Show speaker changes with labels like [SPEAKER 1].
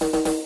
[SPEAKER 1] Bye.